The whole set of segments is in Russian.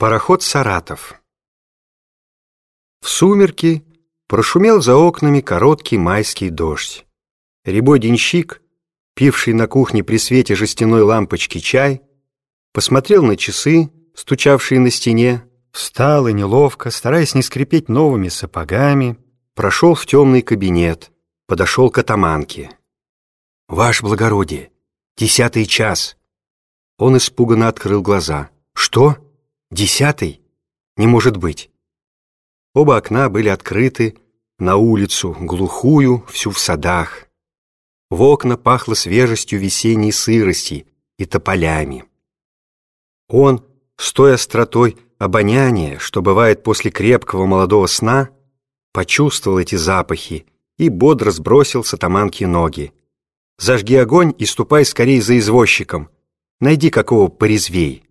Пароход «Саратов». В сумерки прошумел за окнами короткий майский дождь. Рябой денщик, пивший на кухне при свете жестяной лампочки чай, посмотрел на часы, стучавшие на стене, встал и неловко, стараясь не скрипеть новыми сапогами, прошел в темный кабинет, подошел к атаманке. «Ваше благородие, десятый час!» Он испуганно открыл глаза. «Что?» Десятый? Не может быть. Оба окна были открыты на улицу, глухую, всю в садах. В окна пахло свежестью весенней сырости и тополями. Он, с той остротой обоняния, что бывает после крепкого молодого сна, почувствовал эти запахи и бодро сбросил с атаманки ноги. «Зажги огонь и ступай скорее за извозчиком. Найди какого порезвей»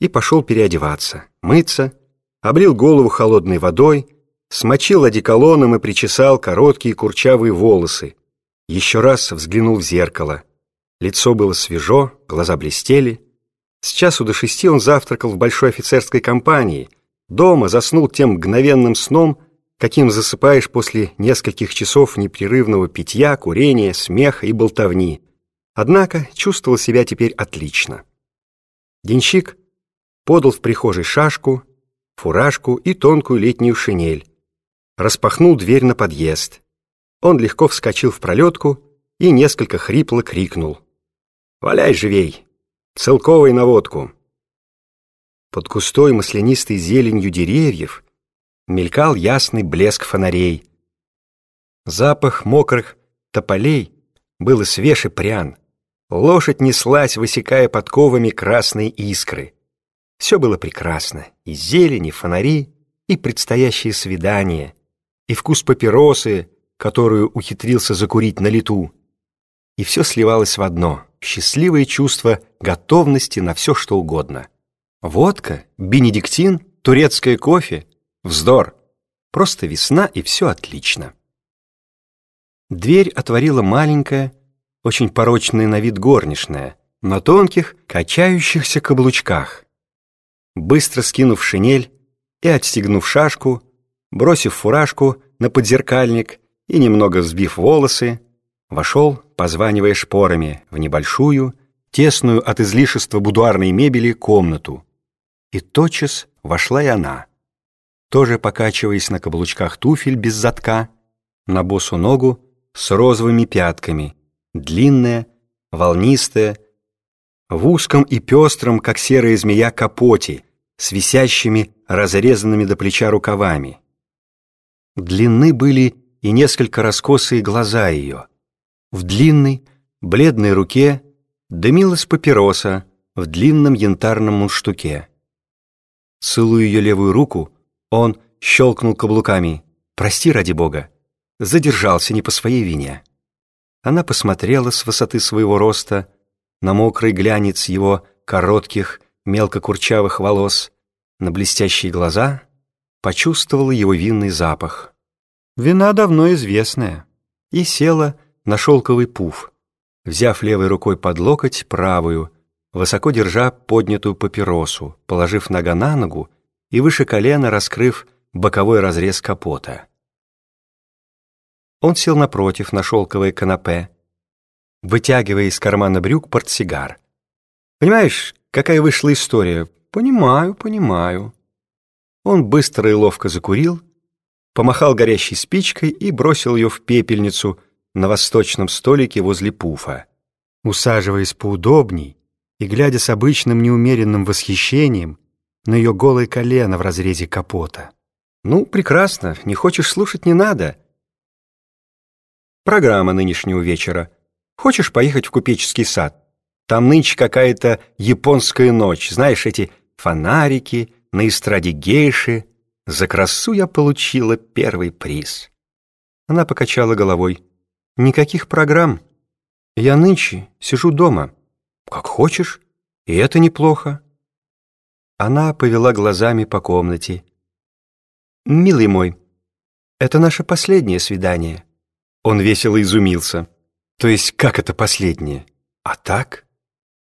и пошел переодеваться, мыться, облил голову холодной водой, смочил одеколоном и причесал короткие курчавые волосы. Еще раз взглянул в зеркало. Лицо было свежо, глаза блестели. С часу до шести он завтракал в большой офицерской компании. Дома заснул тем мгновенным сном, каким засыпаешь после нескольких часов непрерывного питья, курения, смеха и болтовни. Однако чувствовал себя теперь отлично. Денщик подал в прихожей шашку, фуражку и тонкую летнюю шинель. Распахнул дверь на подъезд. Он легко вскочил в пролетку и несколько хрипло крикнул. «Валяй живей! Целковой наводку!» Под густой маслянистой зеленью деревьев мелькал ясный блеск фонарей. Запах мокрых тополей был свеж и прян. Лошадь неслась, высекая подковами красные искры. Все было прекрасно. И зелень, и фонари, и предстоящее свидание, и вкус папиросы, которую ухитрился закурить на лету. И все сливалось в одно — счастливое чувство готовности на все, что угодно. Водка, бенедиктин, турецкое кофе — вздор. Просто весна, и все отлично. Дверь отворила маленькая, очень порочная на вид горничная, на тонких, качающихся каблучках. Быстро скинув шинель и отстегнув шашку, бросив фуражку на подзеркальник и немного взбив волосы, вошел, позванивая шпорами, в небольшую, тесную от излишества будуарной мебели комнату. И тотчас вошла и она, тоже покачиваясь на каблучках туфель без затка, на босу ногу с розовыми пятками, длинная, волнистая, в узком и пестром, как серая змея, капоте, с висящими, разрезанными до плеча рукавами. Длинны были и несколько раскосые глаза ее. В длинной, бледной руке дымилась папироса в длинном янтарном мундштуке. Целуя ее левую руку, он щелкнул каблуками. «Прости, ради бога!» Задержался не по своей вине. Она посмотрела с высоты своего роста на мокрый глянец его коротких, мелко-курчавых волос, на блестящие глаза, почувствовала его винный запах. Вина давно известная. И села на шелковый пуф, взяв левой рукой под локоть правую, высоко держа поднятую папиросу, положив нога на ногу и выше колена раскрыв боковой разрез капота. Он сел напротив на шелковое канапе, вытягивая из кармана брюк портсигар. «Понимаешь, какая вышла история? Понимаю, понимаю». Он быстро и ловко закурил, помахал горящей спичкой и бросил ее в пепельницу на восточном столике возле пуфа. Усаживаясь поудобней и глядя с обычным неумеренным восхищением на ее голое колено в разрезе капота. «Ну, прекрасно, не хочешь слушать, не надо». Программа нынешнего вечера. Хочешь поехать в купеческий сад? Там нынче какая-то японская ночь, знаешь, эти фонарики, на эстраде гейши. За красу я получила первый приз. Она покачала головой. Никаких программ. Я нынче сижу дома. Как хочешь, и это неплохо. Она повела глазами по комнате. «Милый мой, это наше последнее свидание». Он весело изумился. «То есть как это последнее? А так?»